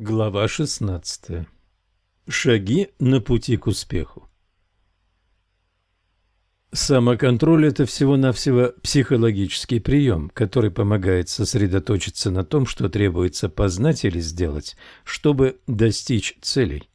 Глава 16. Шаги на пути к успеху. Самоконтроль – это всего-навсего психологический прием, который помогает сосредоточиться на том, что требуется познать или сделать, чтобы достичь целей.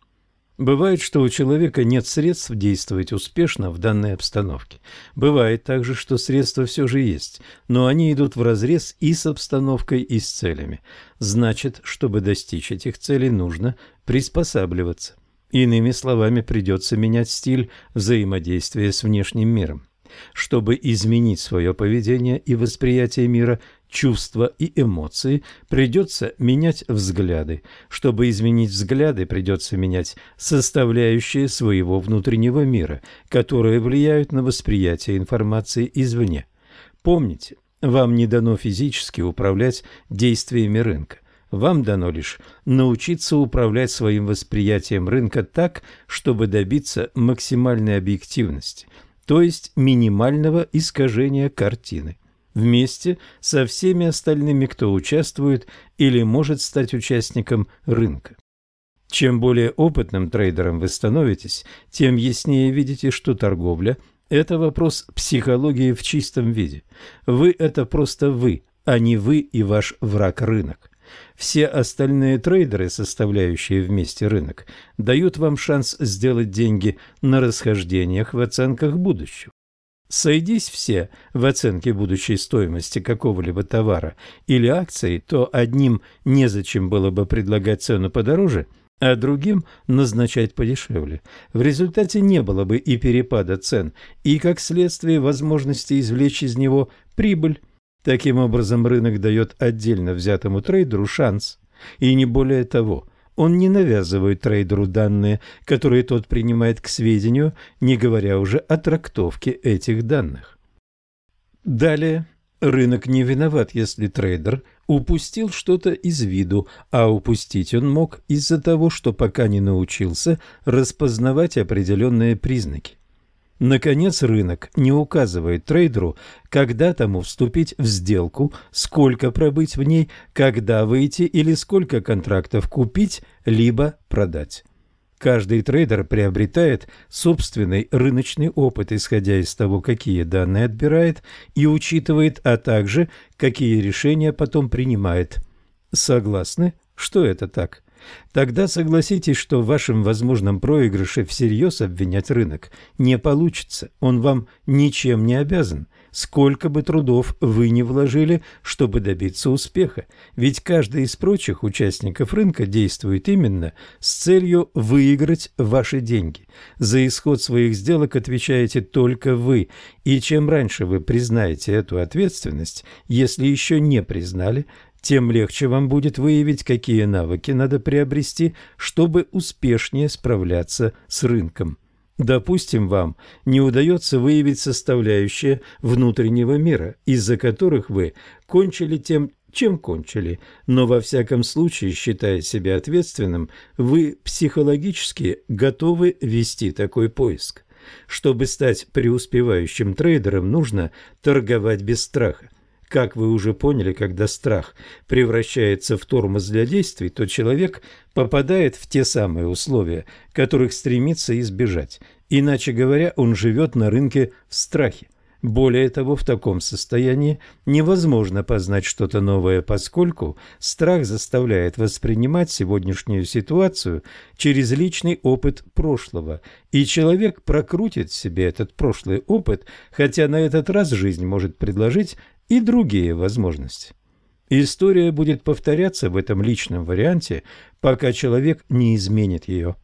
Бывает, что у человека нет средств действовать успешно в данной обстановке. Бывает также, что средства все же есть, но они идут вразрез и с обстановкой, и с целями. Значит, чтобы достичь этих целей, нужно приспосабливаться. Иными словами, придется менять стиль взаимодействия с внешним миром. Чтобы изменить свое поведение и восприятие мира, чувства и эмоции, придется менять взгляды. Чтобы изменить взгляды, придется менять составляющие своего внутреннего мира, которые влияют на восприятие информации извне. Помните, вам не дано физически управлять действиями рынка. Вам дано лишь научиться управлять своим восприятием рынка так, чтобы добиться максимальной объективности, то есть минимального искажения картины вместе со всеми остальными, кто участвует или может стать участником рынка. Чем более опытным трейдером вы становитесь, тем яснее видите, что торговля – это вопрос психологии в чистом виде. Вы – это просто вы, а не вы и ваш враг-рынок. Все остальные трейдеры, составляющие вместе рынок, дают вам шанс сделать деньги на расхождениях в оценках будущего. Сойдись все в оценке будущей стоимости какого-либо товара или акции, то одним незачем было бы предлагать цену подороже, а другим назначать подешевле. В результате не было бы и перепада цен, и, как следствие, возможности извлечь из него прибыль. Таким образом, рынок дает отдельно взятому трейдеру шанс, и не более того – он не навязывает трейдеру данные, которые тот принимает к сведению, не говоря уже о трактовке этих данных. Далее, рынок не виноват, если трейдер упустил что-то из виду, а упустить он мог из-за того, что пока не научился распознавать определенные признаки. Наконец, рынок не указывает трейдеру, когда тому вступить в сделку, сколько пробыть в ней, когда выйти или сколько контрактов купить, либо продать. Каждый трейдер приобретает собственный рыночный опыт, исходя из того, какие данные отбирает и учитывает, а также какие решения потом принимает. Согласны, что это так? Тогда согласитесь, что в вашем возможном проигрыше всерьез обвинять рынок не получится. Он вам ничем не обязан, сколько бы трудов вы ни вложили, чтобы добиться успеха. Ведь каждый из прочих участников рынка действует именно с целью выиграть ваши деньги. За исход своих сделок отвечаете только вы, и чем раньше вы признаете эту ответственность, если еще не признали, тем легче вам будет выявить, какие навыки надо приобрести, чтобы успешнее справляться с рынком. Допустим, вам не удается выявить составляющие внутреннего мира, из-за которых вы кончили тем, чем кончили, но во всяком случае, считая себя ответственным, вы психологически готовы вести такой поиск. Чтобы стать преуспевающим трейдером, нужно торговать без страха. Как вы уже поняли, когда страх превращается в тормоз для действий, то человек попадает в те самые условия, которых стремится избежать. Иначе говоря, он живет на рынке в страхе. Более того, в таком состоянии невозможно познать что-то новое, поскольку страх заставляет воспринимать сегодняшнюю ситуацию через личный опыт прошлого, и человек прокрутит себе этот прошлый опыт, хотя на этот раз жизнь может предложить и другие возможности. История будет повторяться в этом личном варианте, пока человек не изменит ее.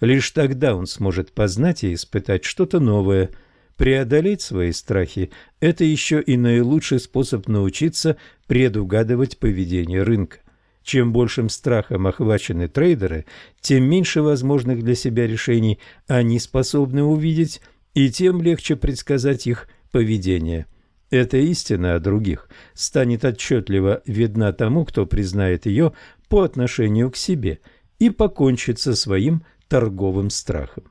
Лишь тогда он сможет познать и испытать что-то новое. Преодолеть свои страхи – это еще и наилучший способ научиться предугадывать поведение рынка. Чем большим страхом охвачены трейдеры, тем меньше возможных для себя решений они способны увидеть, и тем легче предсказать их поведение – эта истина о других станет отчетливо видна тому, кто признает ее по отношению к себе и покончит со своим торговым страхом.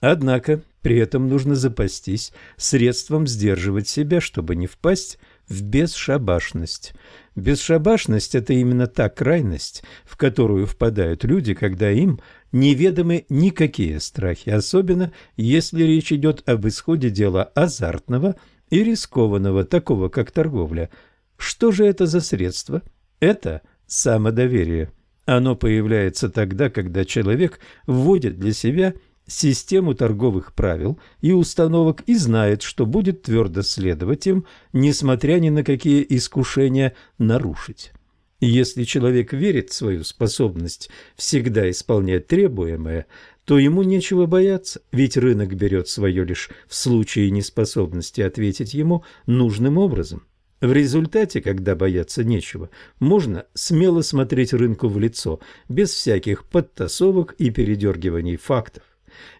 Однако при этом нужно запастись средством сдерживать себя, чтобы не впасть в бесшабашность. Бесшабашность – это именно та крайность, в которую впадают люди, когда им неведомы никакие страхи, особенно если речь идет об исходе дела азартного и рискованного, такого как торговля. Что же это за средство? Это самодоверие. Оно появляется тогда, когда человек вводит для себя систему торговых правил и установок и знает, что будет твердо следовать им, несмотря ни на какие искушения нарушить. Если человек верит в свою способность всегда исполнять требуемое, то ему нечего бояться, ведь рынок берет свое лишь в случае неспособности ответить ему нужным образом. В результате, когда бояться нечего, можно смело смотреть рынку в лицо, без всяких подтасовок и передергиваний фактов.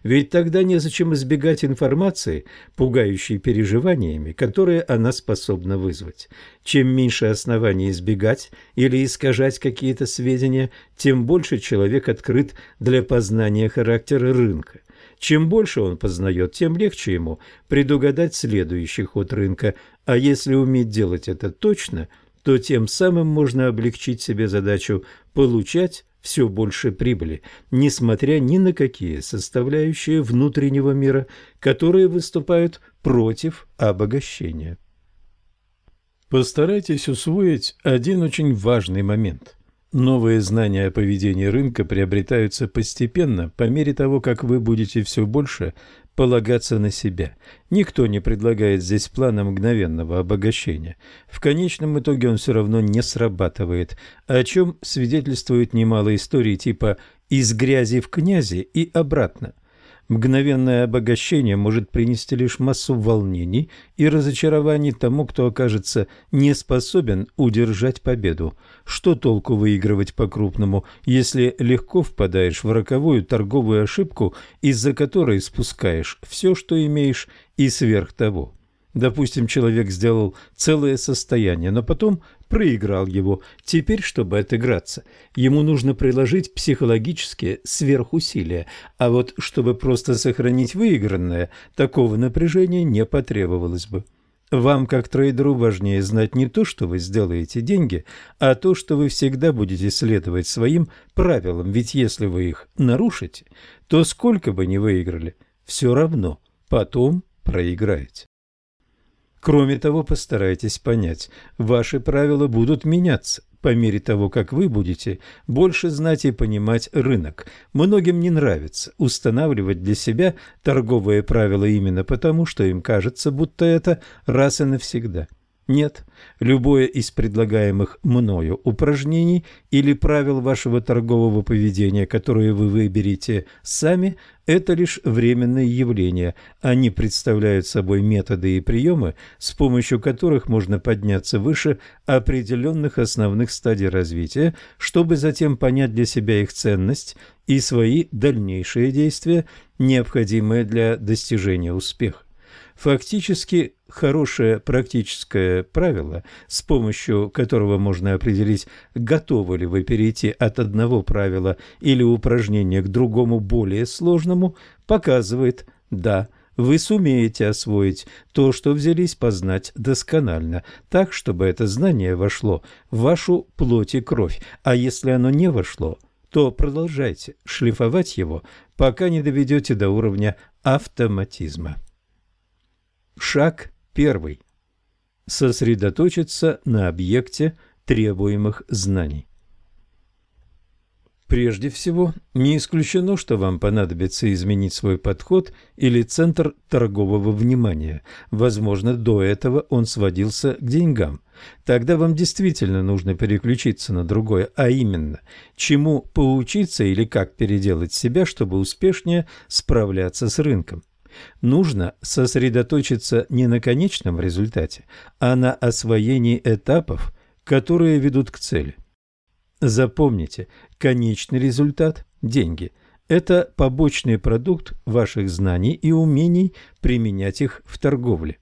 Ведь тогда незачем избегать информации, пугающей переживаниями, которые она способна вызвать. Чем меньше оснований избегать или искажать какие-то сведения, тем больше человек открыт для познания характера рынка. Чем больше он познает, тем легче ему предугадать следующий ход рынка, а если уметь делать это точно, то тем самым можно облегчить себе задачу получать все больше прибыли, несмотря ни на какие составляющие внутреннего мира, которые выступают против обогащения. Постарайтесь усвоить один очень важный момент. Новые знания о поведении рынка приобретаются постепенно, по мере того, как вы будете все больше полагаться на себя. Никто не предлагает здесь плана мгновенного обогащения. В конечном итоге он все равно не срабатывает, о чем свидетельствует немало историй типа «из грязи в князи» и обратно – Мгновенное обогащение может принести лишь массу волнений и разочарований тому, кто окажется не способен удержать победу. Что толку выигрывать по-крупному, если легко впадаешь в роковую торговую ошибку, из-за которой спускаешь все, что имеешь, и сверх того? Допустим, человек сделал целое состояние, но потом проиграл его. Теперь, чтобы отыграться, ему нужно приложить психологические сверхусилия, а вот чтобы просто сохранить выигранное, такого напряжения не потребовалось бы. Вам, как трейдеру, важнее знать не то, что вы сделаете деньги, а то, что вы всегда будете следовать своим правилам, ведь если вы их нарушите, то сколько бы ни выиграли, все равно потом проиграете. Кроме того, постарайтесь понять, ваши правила будут меняться по мере того, как вы будете больше знать и понимать рынок. Многим не нравится устанавливать для себя торговые правила именно потому, что им кажется, будто это раз и навсегда. Нет, любое из предлагаемых мною упражнений или правил вашего торгового поведения, которые вы выберете сами, это лишь временные явления. Они представляют собой методы и приемы, с помощью которых можно подняться выше определенных основных стадий развития, чтобы затем понять для себя их ценность и свои дальнейшие действия, необходимые для достижения успеха. Фактически, хорошее практическое правило, с помощью которого можно определить, готовы ли вы перейти от одного правила или упражнения к другому более сложному, показывает «да». Вы сумеете освоить то, что взялись познать досконально, так, чтобы это знание вошло в вашу плоть и кровь, а если оно не вошло, то продолжайте шлифовать его, пока не доведете до уровня автоматизма. Шаг первый. Сосредоточиться на объекте требуемых знаний. Прежде всего, не исключено, что вам понадобится изменить свой подход или центр торгового внимания. Возможно, до этого он сводился к деньгам. Тогда вам действительно нужно переключиться на другое, а именно, чему поучиться или как переделать себя, чтобы успешнее справляться с рынком. Нужно сосредоточиться не на конечном результате, а на освоении этапов, которые ведут к цели. Запомните, конечный результат – деньги – это побочный продукт ваших знаний и умений применять их в торговле.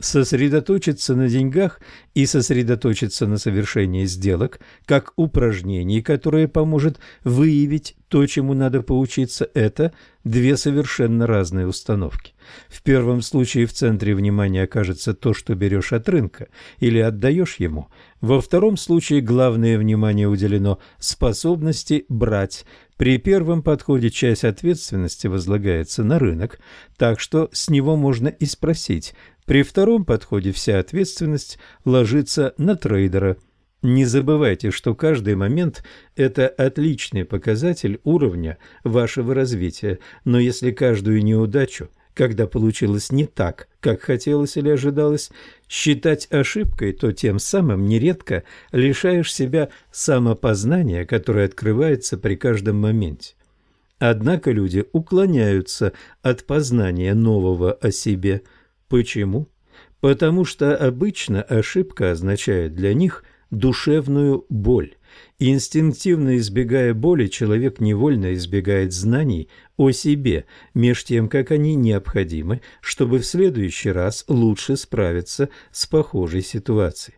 Сосредоточиться на деньгах и сосредоточиться на совершении сделок, как упражнении, которое поможет выявить то, чему надо поучиться, это две совершенно разные установки. В первом случае в центре внимания окажется то, что берешь от рынка или отдаешь ему. Во втором случае главное внимание уделено способности брать. При первом подходе часть ответственности возлагается на рынок, так что с него можно и спросить, при втором подходе вся ответственность ложится на трейдера. Не забывайте, что каждый момент – это отличный показатель уровня вашего развития, но если каждую неудачу, когда получилось не так, как хотелось или ожидалось, считать ошибкой, то тем самым нередко лишаешь себя самопознания, которое открывается при каждом моменте. Однако люди уклоняются от познания нового о себе – Почему? Потому что обычно ошибка означает для них душевную боль. Инстинктивно избегая боли, человек невольно избегает знаний о себе, меж тем, как они необходимы, чтобы в следующий раз лучше справиться с похожей ситуацией.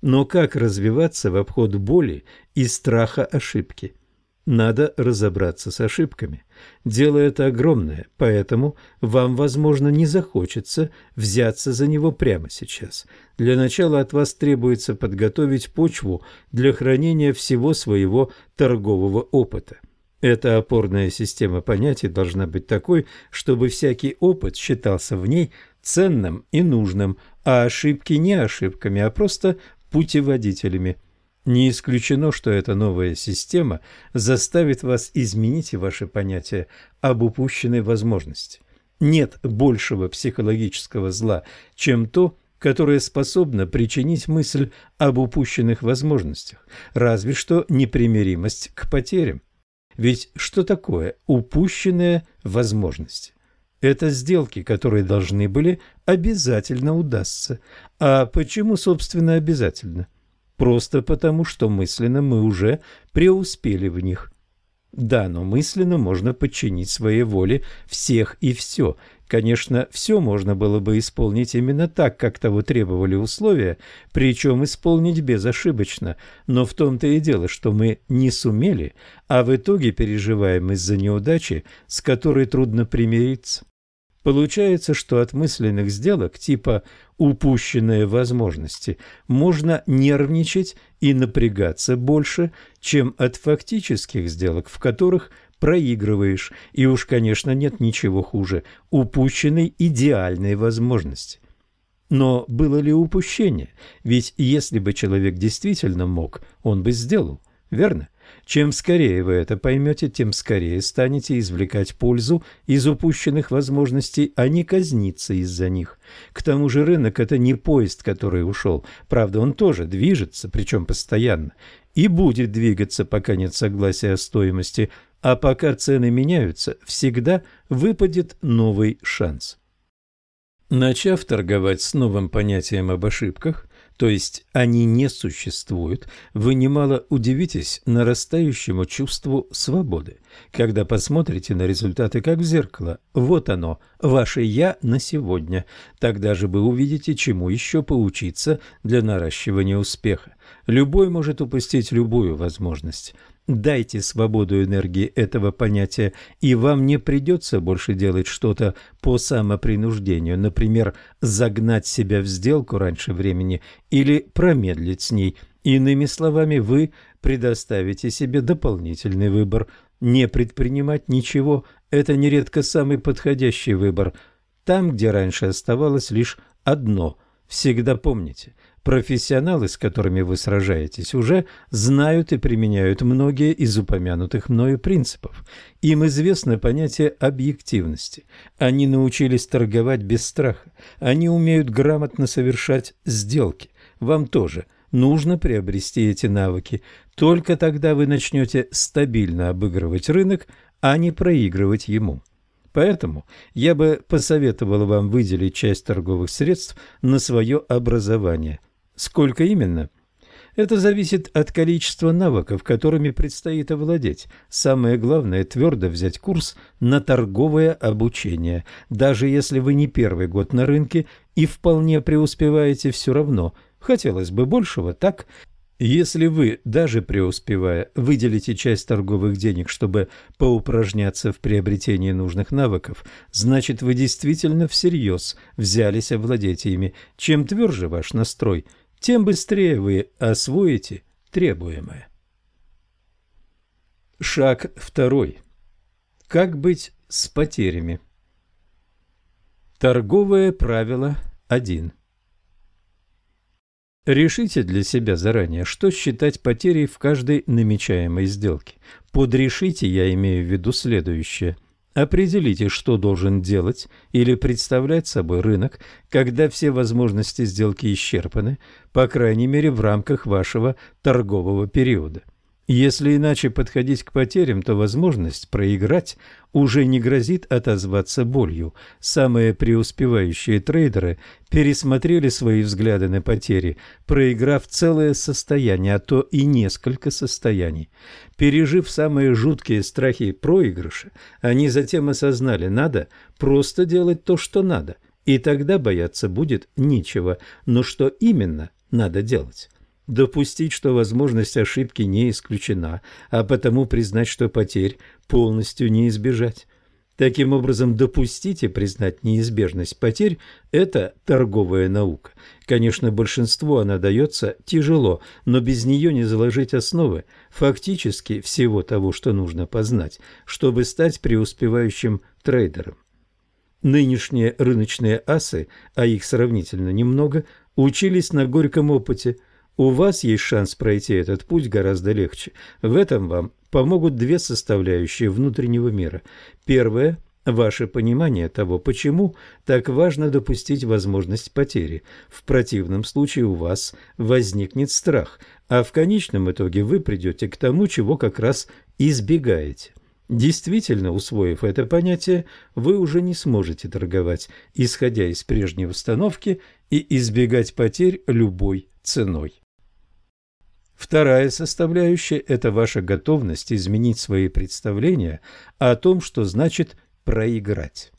Но как развиваться в обход боли и страха ошибки? Надо разобраться с ошибками. Дело это огромное, поэтому вам, возможно, не захочется взяться за него прямо сейчас. Для начала от вас требуется подготовить почву для хранения всего своего торгового опыта. Эта опорная система понятий должна быть такой, чтобы всякий опыт считался в ней ценным и нужным, а ошибки не ошибками, а просто путеводителями – не исключено, что эта новая система заставит вас изменить и ваше понятие об упущенной возможности. Нет большего психологического зла, чем то, которое способно причинить мысль об упущенных возможностях, разве что непримиримость к потерям. Ведь что такое упущенные возможности? Это сделки, которые должны были обязательно удастся. А почему, собственно, обязательно? – просто потому, что мысленно мы уже преуспели в них. Да, но мысленно можно подчинить своей воле всех и все. Конечно, все можно было бы исполнить именно так, как того требовали условия, причем исполнить безошибочно. Но в том-то и дело, что мы не сумели, а в итоге переживаем из-за неудачи, с которой трудно примириться. Получается, что от мысленных сделок типа «упущенные возможности» можно нервничать и напрягаться больше, чем от фактических сделок, в которых проигрываешь, и уж, конечно, нет ничего хуже упущенной идеальной возможности. Но было ли упущение? Ведь если бы человек действительно мог, он бы сделал, верно? Чем скорее вы это поймете, тем скорее станете извлекать пользу из упущенных возможностей, а не казниться из-за них. К тому же рынок – это не поезд, который ушел. Правда, он тоже движется, причем постоянно, и будет двигаться, пока нет согласия о стоимости, а пока цены меняются, всегда выпадет новый шанс. Начав торговать с новым понятием об ошибках, то есть они не существуют, вы немало удивитесь нарастающему чувству свободы, когда посмотрите на результаты как в зеркало. Вот оно, ваше «я» на сегодня. Тогда же вы увидите, чему еще поучиться для наращивания успеха. Любой может упустить любую возможность. Дайте свободу энергии этого понятия, и вам не придется больше делать что-то по самопринуждению, например, загнать себя в сделку раньше времени или промедлить с ней. Иными словами, вы предоставите себе дополнительный выбор. Не предпринимать ничего – это нередко самый подходящий выбор. Там, где раньше оставалось лишь одно – всегда помните – Профессионалы, с которыми вы сражаетесь, уже знают и применяют многие из упомянутых мною принципов. Им известно понятие объективности. Они научились торговать без страха. Они умеют грамотно совершать сделки. Вам тоже нужно приобрести эти навыки. Только тогда вы начнете стабильно обыгрывать рынок, а не проигрывать ему. Поэтому я бы посоветовал вам выделить часть торговых средств на свое образование – Сколько именно? Это зависит от количества навыков, которыми предстоит овладеть. Самое главное – твердо взять курс на торговое обучение. Даже если вы не первый год на рынке и вполне преуспеваете все равно. Хотелось бы большего, так? Если вы, даже преуспевая, выделите часть торговых денег, чтобы поупражняться в приобретении нужных навыков, значит вы действительно всерьез взялись овладеть ими. Чем тверже ваш настрой, тем быстрее вы освоите требуемое. Шаг второй. Как быть с потерями? Торговое правило 1. Решите для себя заранее, что считать потерей в каждой намечаемой сделке. Подрешите, я имею в виду следующее. Определите, что должен делать или представлять собой рынок, когда все возможности сделки исчерпаны, по крайней мере в рамках вашего торгового периода. Если иначе подходить к потерям, то возможность проиграть уже не грозит отозваться болью. Самые преуспевающие трейдеры пересмотрели свои взгляды на потери, проиграв целое состояние, а то и несколько состояний. Пережив самые жуткие страхи проигрыша, они затем осознали, надо просто делать то, что надо, и тогда бояться будет нечего, но что именно надо делать? Допустить, что возможность ошибки не исключена, а потому признать, что потерь полностью не избежать. Таким образом, допустить и признать неизбежность потерь – это торговая наука. Конечно, большинству она дается тяжело, но без нее не заложить основы фактически всего того, что нужно познать, чтобы стать преуспевающим трейдером. Нынешние рыночные асы, а их сравнительно немного, учились на горьком опыте – у вас есть шанс пройти этот путь гораздо легче. В этом вам помогут две составляющие внутреннего мира. Первое – ваше понимание того, почему так важно допустить возможность потери. В противном случае у вас возникнет страх, а в конечном итоге вы придете к тому, чего как раз избегаете. Действительно, усвоив это понятие, вы уже не сможете торговать, исходя из прежней установки, и избегать потерь любой ценой. Вторая составляющая – это ваша готовность изменить свои представления о том, что значит проиграть.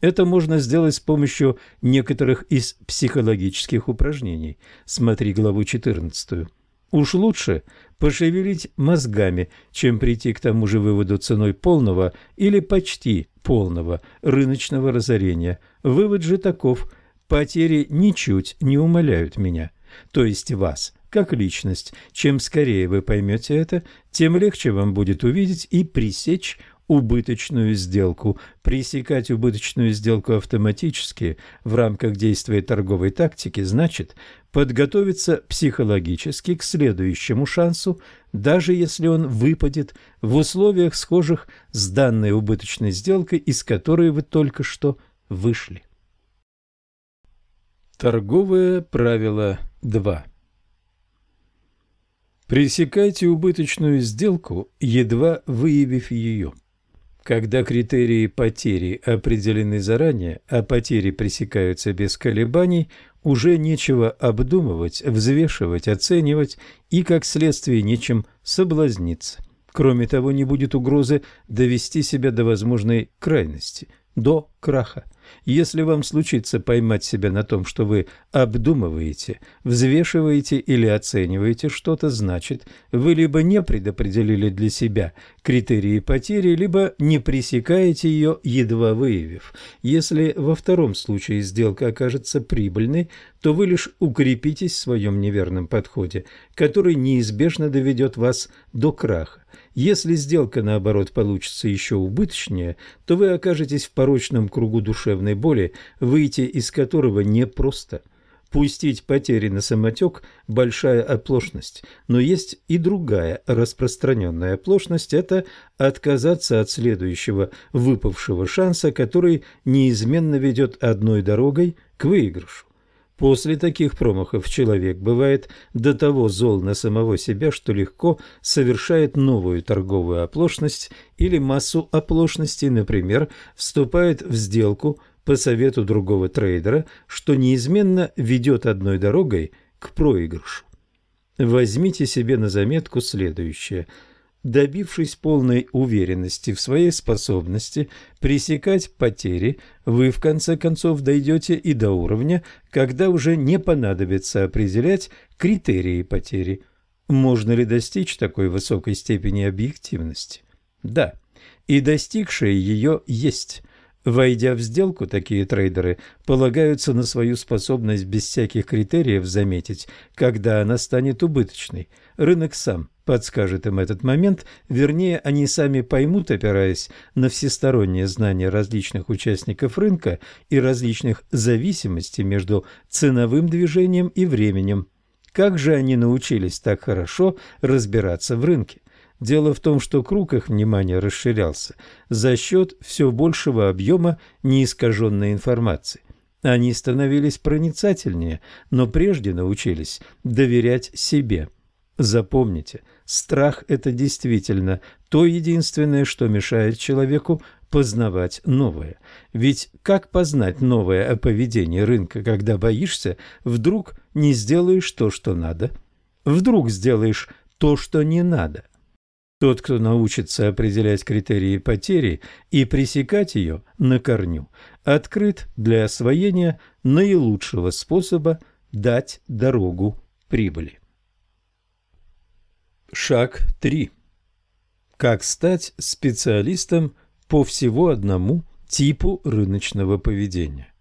Это можно сделать с помощью некоторых из психологических упражнений. Смотри главу 14. Уж лучше пошевелить мозгами, чем прийти к тому же выводу ценой полного или почти полного рыночного разорения. Вывод же таков – потери ничуть не умаляют меня, то есть вас – как личность. Чем скорее вы поймете это, тем легче вам будет увидеть и пресечь убыточную сделку. Пресекать убыточную сделку автоматически в рамках действия торговой тактики значит подготовиться психологически к следующему шансу, даже если он выпадет в условиях, схожих с данной убыточной сделкой, из которой вы только что вышли. Торговое правило 2 Пресекайте убыточную сделку, едва выявив ее. Когда критерии потери определены заранее, а потери пресекаются без колебаний, уже нечего обдумывать, взвешивать, оценивать и, как следствие, нечем соблазниться. Кроме того, не будет угрозы довести себя до возможной крайности, до краха. Если вам случится поймать себя на том, что вы обдумываете, взвешиваете или оцениваете что-то, значит, вы либо не предопределили для себя критерии потери, либо не пресекаете ее, едва выявив. Если во втором случае сделка окажется прибыльной, то вы лишь укрепитесь в своем неверном подходе, который неизбежно доведет вас до краха. Если сделка, наоборот, получится еще убыточнее, то вы окажетесь в порочном кругу душевной боли, выйти из которого непросто. Пустить потери на самотек – большая оплошность, но есть и другая распространенная оплошность – это отказаться от следующего выпавшего шанса, который неизменно ведет одной дорогой к выигрышу. После таких промахов человек бывает до того зол на самого себя, что легко совершает новую торговую оплошность или массу оплошностей, например, вступает в сделку по совету другого трейдера, что неизменно ведет одной дорогой к проигрышу. Возьмите себе на заметку следующее. Добившись полной уверенности в своей способности пресекать потери, вы в конце концов дойдете и до уровня, когда уже не понадобится определять критерии потери. Можно ли достичь такой высокой степени объективности? Да, и достигшие ее есть. Войдя в сделку, такие трейдеры полагаются на свою способность без всяких критериев заметить, когда она станет убыточной. Рынок сам подскажет им этот момент, вернее, они сами поймут, опираясь на всестороннее знание различных участников рынка и различных зависимостей между ценовым движением и временем. Как же они научились так хорошо разбираться в рынке? Дело в том, что круг их внимания расширялся за счет все большего объема неискаженной информации. Они становились проницательнее, но прежде научились доверять себе. Запомните, страх – это действительно то единственное, что мешает человеку познавать новое. Ведь как познать новое о поведении рынка, когда боишься, вдруг не сделаешь то, что надо? Вдруг сделаешь то, что не надо? Тот, кто научится определять критерии потери и пресекать ее на корню, открыт для освоения наилучшего способа дать дорогу прибыли. Шаг 3. Как стать специалистом по всего одному типу рыночного поведения?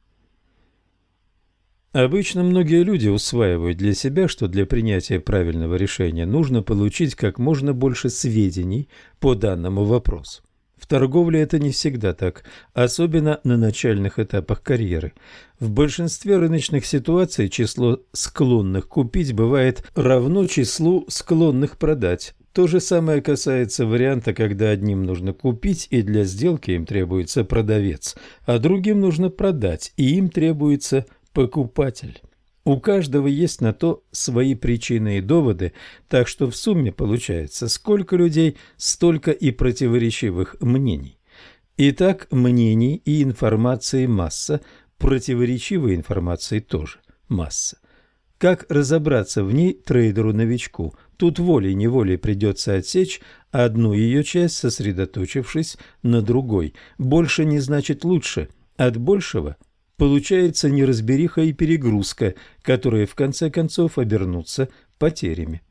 Обычно многие люди усваивают для себя, что для принятия правильного решения нужно получить как можно больше сведений по данному вопросу. В торговле это не всегда так, особенно на начальных этапах карьеры. В большинстве рыночных ситуаций число склонных купить бывает равно числу склонных продать. То же самое касается варианта, когда одним нужно купить, и для сделки им требуется продавец, а другим нужно продать, и им требуется покупатель. У каждого есть на то свои причины и доводы, так что в сумме получается сколько людей, столько и противоречивых мнений. Итак, мнений и информации масса, противоречивой информации тоже масса. Как разобраться в ней трейдеру-новичку? Тут волей-неволей придется отсечь одну ее часть, сосредоточившись на другой. Больше не значит лучше. От большего получается неразбериха и перегрузка, которые в конце концов обернутся потерями.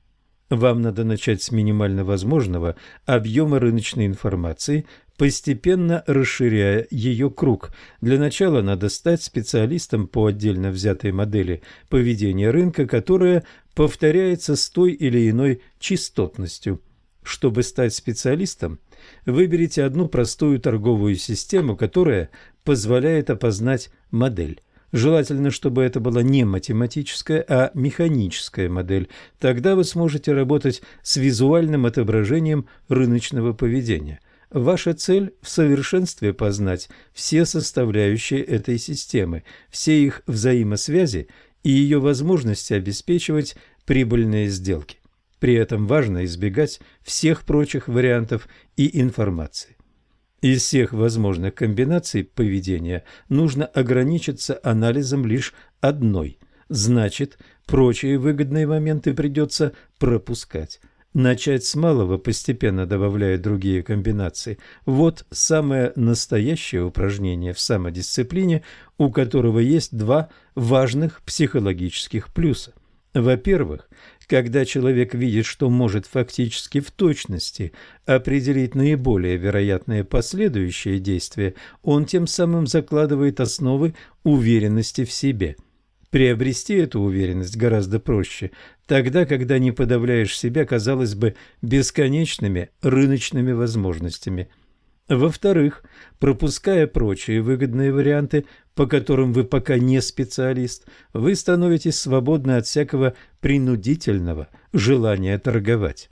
Вам надо начать с минимально возможного объема рыночной информации, постепенно расширяя ее круг. Для начала надо стать специалистом по отдельно взятой модели поведения рынка, которая повторяется с той или иной частотностью. Чтобы стать специалистом, выберите одну простую торговую систему, которая позволяет опознать модель. Желательно, чтобы это была не математическая, а механическая модель. Тогда вы сможете работать с визуальным отображением рыночного поведения. Ваша цель – в совершенстве познать все составляющие этой системы, все их взаимосвязи и ее возможности обеспечивать прибыльные сделки. При этом важно избегать всех прочих вариантов и информации. Из всех возможных комбинаций поведения нужно ограничиться анализом лишь одной. Значит, прочие выгодные моменты придется пропускать. Начать с малого, постепенно добавляя другие комбинации. Вот самое настоящее упражнение в самодисциплине, у которого есть два важных психологических плюса. Во-первых, когда человек видит, что может фактически в точности определить наиболее вероятные последующие действия, он тем самым закладывает основы уверенности в себе. Приобрести эту уверенность гораздо проще, тогда, когда не подавляешь себя, казалось бы, бесконечными рыночными возможностями – во-вторых, пропуская прочие выгодные варианты, по которым вы пока не специалист, вы становитесь свободны от всякого принудительного желания торговать.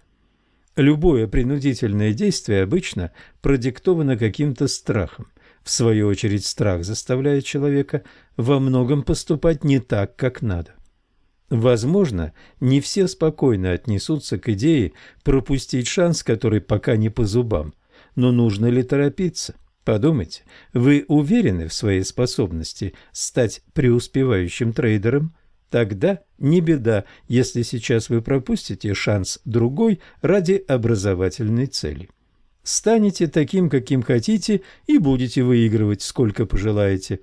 Любое принудительное действие обычно продиктовано каким-то страхом. В свою очередь, страх заставляет человека во многом поступать не так, как надо. Возможно, не все спокойно отнесутся к идее пропустить шанс, который пока не по зубам. Но нужно ли торопиться? Подумайте, вы уверены в своей способности стать преуспевающим трейдером? Тогда не беда, если сейчас вы пропустите шанс другой ради образовательной цели. Станете таким, каким хотите, и будете выигрывать, сколько пожелаете.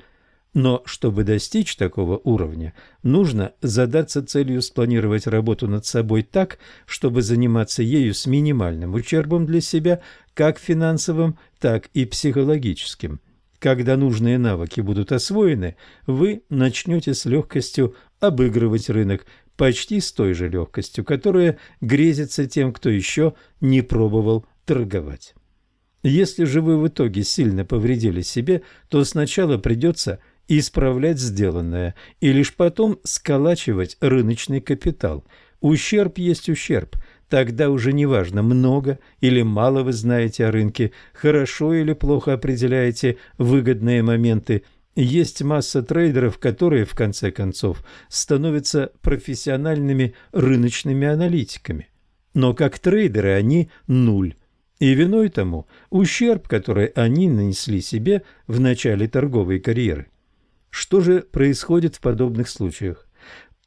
Но чтобы достичь такого уровня, нужно задаться целью спланировать работу над собой так, чтобы заниматься ею с минимальным ущербом для себя, как финансовым, так и психологическим. Когда нужные навыки будут освоены, вы начнете с легкостью обыгрывать рынок почти с той же легкостью, которая грезится тем, кто еще не пробовал торговать. Если же вы в итоге сильно повредили себе, то сначала придется исправлять сделанное и лишь потом сколачивать рыночный капитал. Ущерб есть ущерб. Тогда уже не важно, много или мало вы знаете о рынке, хорошо или плохо определяете выгодные моменты – есть масса трейдеров, которые, в конце концов, становятся профессиональными рыночными аналитиками. Но как трейдеры они нуль. И виной тому ущерб, который они нанесли себе в начале торговой карьеры. Что же происходит в подобных случаях?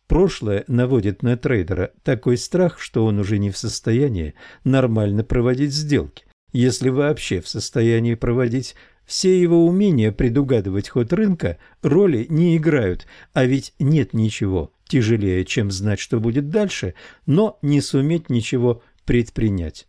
Прошлое наводит на трейдера такой страх, что он уже не в состоянии нормально проводить сделки, если вообще в состоянии проводить все его умения предугадывать ход рынка роли не играют, а ведь нет ничего тяжелее, чем знать, что будет дальше, но не суметь ничего предпринять.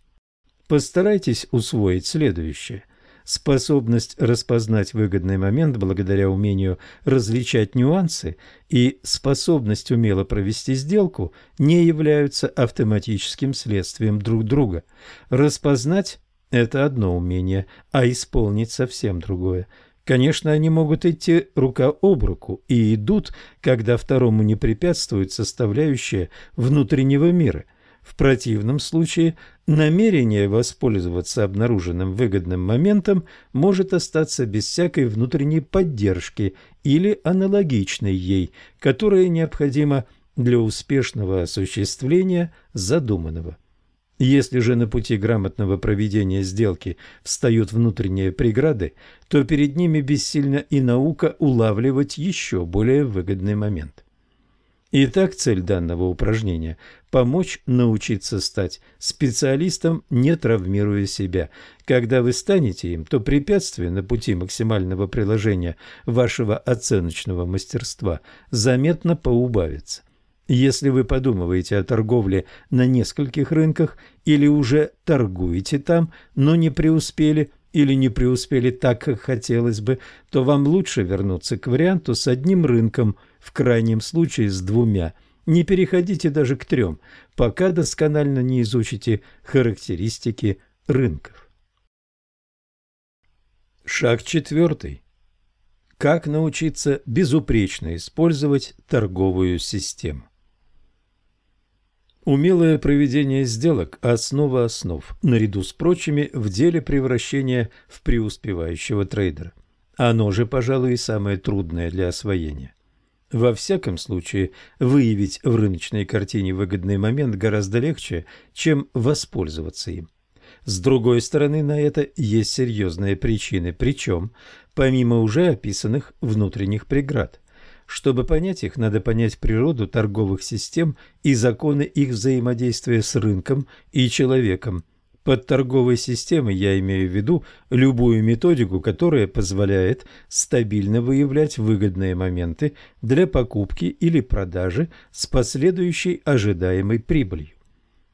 Постарайтесь усвоить следующее. Способность распознать выгодный момент благодаря умению различать нюансы и способность умело провести сделку не являются автоматическим следствием друг друга. Распознать это одно умение, а исполнить совсем другое. Конечно, они могут идти рука об руку и идут, когда второму не препятствует составляющая внутреннего мира. В противном случае намерение воспользоваться обнаруженным выгодным моментом может остаться без всякой внутренней поддержки или аналогичной ей, которая необходима для успешного осуществления задуманного. Если же на пути грамотного проведения сделки встают внутренние преграды, то перед ними бессильна и наука улавливать еще более выгодный момент. Итак, цель данного упражнения – помочь научиться стать специалистом, не травмируя себя. Когда вы станете им, то препятствия на пути максимального приложения вашего оценочного мастерства заметно поубавятся. Если вы подумываете о торговле на нескольких рынках или уже торгуете там, но не преуспели или не преуспели так, как хотелось бы, то вам лучше вернуться к варианту с одним рынком, в крайнем случае с двумя. Не переходите даже к трем, пока досконально не изучите характеристики рынков. Шаг четвертый. Как научиться безупречно использовать торговую систему? Умелое проведение сделок – основа основ, наряду с прочими в деле превращения в преуспевающего трейдера. Оно же, пожалуй, и самое трудное для освоения. Во всяком случае, выявить в рыночной картине выгодный момент гораздо легче, чем воспользоваться им. С другой стороны, на это есть серьезные причины, причем помимо уже описанных внутренних преград – чтобы понять их, надо понять природу торговых систем и законы их взаимодействия с рынком и человеком. Под торговой системой я имею в виду любую методику, которая позволяет стабильно выявлять выгодные моменты для покупки или продажи с последующей ожидаемой прибылью.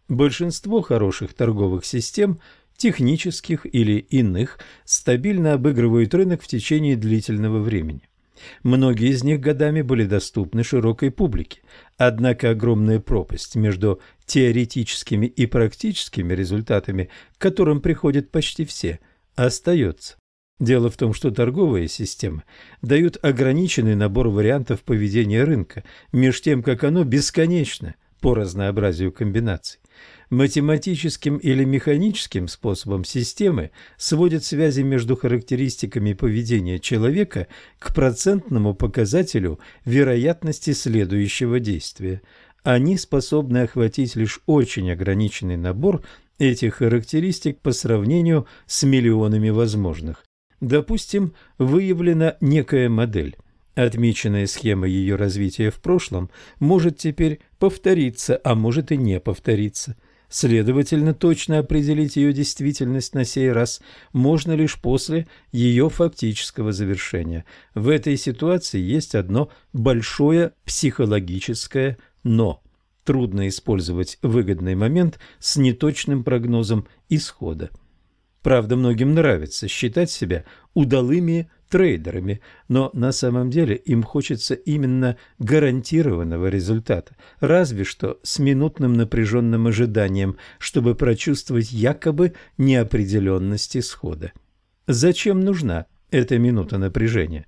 Большинство хороших торговых систем технических или иных стабильно обыгрывают рынок в течение длительного времени. Многие из них годами были доступны широкой публике, однако огромная пропасть между теоретическими и практическими результатами, к которым приходят почти все, остается. Дело в том, что торговые системы дают ограниченный набор вариантов поведения рынка, меж тем, как оно бесконечно по разнообразию комбинаций. Математическим или механическим способом системы сводят связи между характеристиками поведения человека к процентному показателю вероятности следующего действия. Они способны охватить лишь очень ограниченный набор этих характеристик по сравнению с миллионами возможных. Допустим, выявлена некая модель. Отмеченная схема ее развития в прошлом может теперь повториться, а может и не повториться. Следовательно, точно определить ее действительность на сей раз можно лишь после ее фактического завершения. В этой ситуации есть одно большое психологическое «но». Трудно использовать выгодный момент с неточным прогнозом исхода. Правда, многим нравится считать себя удалыми трейдерами, но на самом деле им хочется именно гарантированного результата, разве что с минутным напряженным ожиданием, чтобы прочувствовать якобы неопределенность исхода. Зачем нужна эта минута напряжения?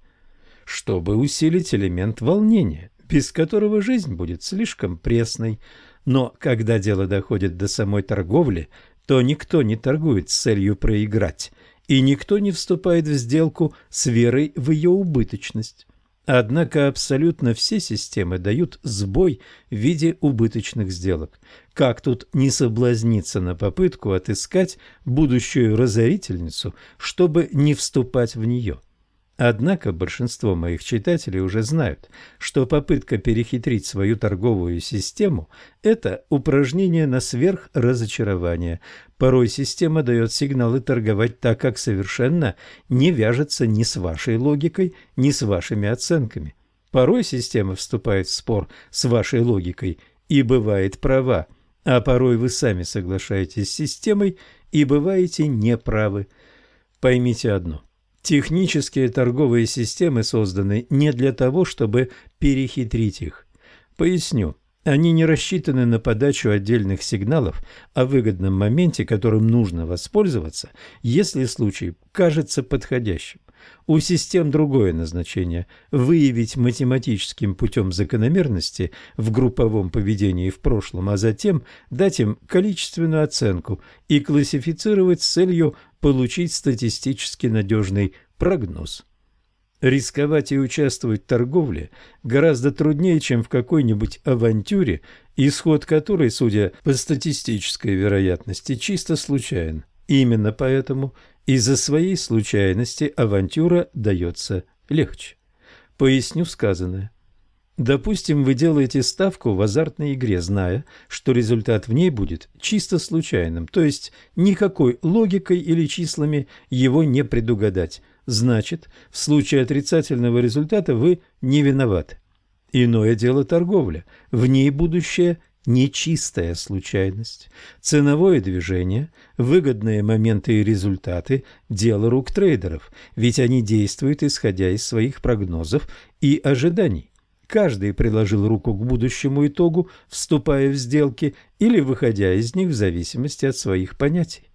Чтобы усилить элемент волнения, без которого жизнь будет слишком пресной. Но когда дело доходит до самой торговли, то никто не торгует с целью проиграть – и никто не вступает в сделку с верой в ее убыточность. Однако абсолютно все системы дают сбой в виде убыточных сделок. Как тут не соблазниться на попытку отыскать будущую разорительницу, чтобы не вступать в нее? Однако большинство моих читателей уже знают, что попытка перехитрить свою торговую систему – это упражнение на сверхразочарование. Порой система дает сигналы торговать так, как совершенно не вяжется ни с вашей логикой, ни с вашими оценками. Порой система вступает в спор с вашей логикой и бывает права, а порой вы сами соглашаетесь с системой и бываете неправы. Поймите одно. Технические торговые системы созданы не для того, чтобы перехитрить их. Поясню. Они не рассчитаны на подачу отдельных сигналов о выгодном моменте, которым нужно воспользоваться, если случай кажется подходящим. У систем другое назначение – выявить математическим путем закономерности в групповом поведении в прошлом, а затем дать им количественную оценку и классифицировать с целью получить статистически надежный прогноз. Рисковать и участвовать в торговле гораздо труднее, чем в какой-нибудь авантюре, исход которой, судя по статистической вероятности, чисто случайен. Именно поэтому из-за своей случайности авантюра дается легче. Поясню сказанное. Допустим, вы делаете ставку в азартной игре, зная, что результат в ней будет чисто случайным, то есть никакой логикой или числами его не предугадать. Значит, в случае отрицательного результата вы не виноваты. Иное дело торговля. В ней будущее нечистая случайность. Ценовое движение, выгодные моменты и результаты – дело рук трейдеров, ведь они действуют исходя из своих прогнозов и ожиданий. Каждый приложил руку к будущему итогу, вступая в сделки или выходя из них в зависимости от своих понятий.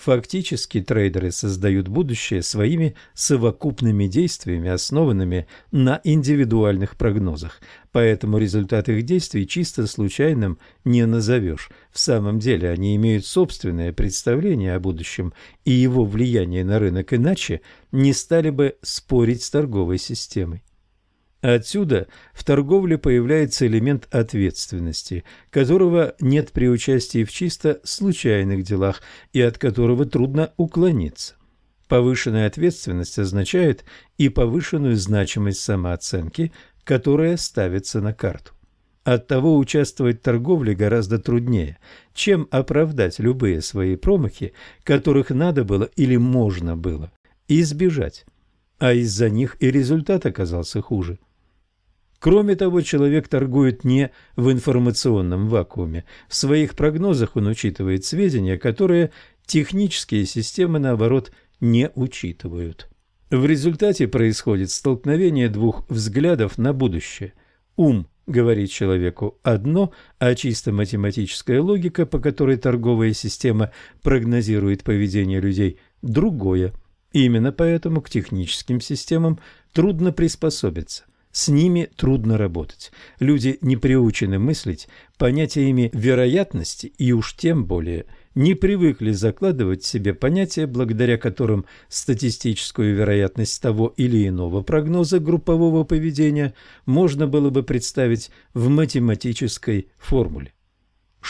Фактически трейдеры создают будущее своими совокупными действиями, основанными на индивидуальных прогнозах, поэтому результат их действий чисто случайным не назовешь. В самом деле они имеют собственное представление о будущем и его влияние на рынок, иначе не стали бы спорить с торговой системой. Отсюда в торговле появляется элемент ответственности, которого нет при участии в чисто случайных делах и от которого трудно уклониться. Повышенная ответственность означает и повышенную значимость самооценки, которая ставится на карту. Оттого участвовать в торговле гораздо труднее, чем оправдать любые свои промахи, которых надо было или можно было избежать, а из-за них и результат оказался хуже. Кроме того, человек торгует не в информационном вакууме. В своих прогнозах он учитывает сведения, которые технические системы, наоборот, не учитывают. В результате происходит столкновение двух взглядов на будущее. Ум говорит человеку одно, а чисто математическая логика, по которой торговая система прогнозирует поведение людей, другое. Именно поэтому к техническим системам трудно приспособиться. С ними трудно работать. Люди не приучены мыслить понятиями вероятности и уж тем более не привыкли закладывать в себе понятия, благодаря которым статистическую вероятность того или иного прогноза группового поведения можно было бы представить в математической формуле.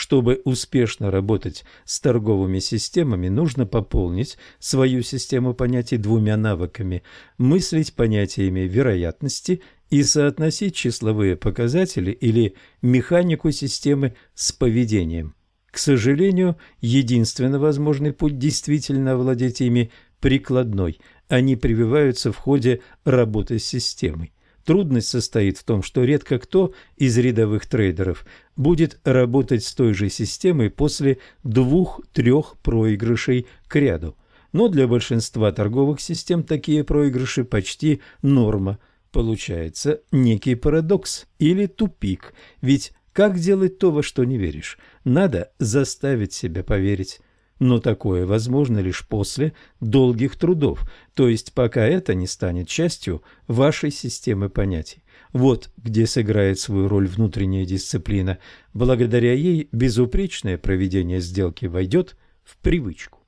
Чтобы успешно работать с торговыми системами, нужно пополнить свою систему понятий двумя навыками – мыслить понятиями вероятности и соотносить числовые показатели или механику системы с поведением. К сожалению, единственно возможный путь действительно овладеть ими прикладной. Они прививаются в ходе работы с системой. Трудность состоит в том, что редко кто из рядовых трейдеров будет работать с той же системой после двух-трех проигрышей к ряду. Но для большинства торговых систем такие проигрыши почти норма. Получается некий парадокс или тупик, ведь как делать то, во что не веришь? Надо заставить себя поверить. Но такое возможно лишь после долгих трудов, то есть пока это не станет частью вашей системы понятий. Вот где сыграет свою роль внутренняя дисциплина. Благодаря ей безупречное проведение сделки войдет в привычку.